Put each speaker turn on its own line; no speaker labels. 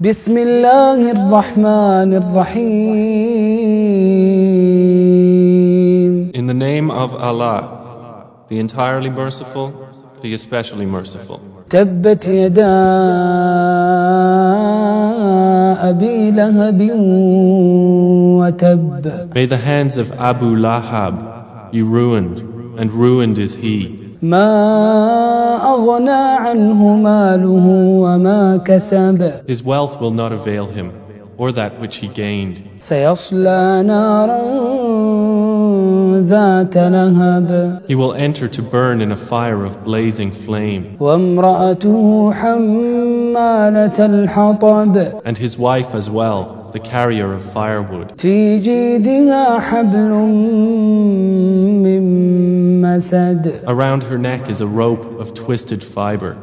بسم الله الرحمن الرحيم
In the name of Allah, the entirely merciful, the especially merciful.
تبت يدا أبي لهب وتب
May the hands of Abu Lahab be ruined, and ruined is he.
ما أغنى عنه ماله وما كسب
His wealth will not avail him, or that which he gained.
سيصلى نارا ذات لهب
He will enter to burn in a fire of blazing flame,
وامرأته حمالة الحطب
and his wife as well, the carrier of firewood.
في جيدها حبل من مسد
Around her neck is a rope of twisted fiber.